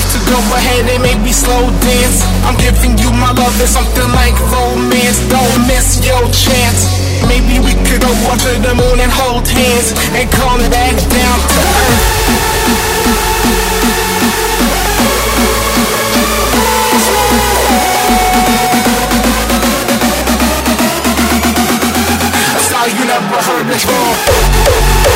life to go ahead and maybe slow dance. I'm giving you my love, it's something like romance. Don't miss your chance. Maybe we could go up to the moon and hold hands And come back down to earth. I how you never heard this before.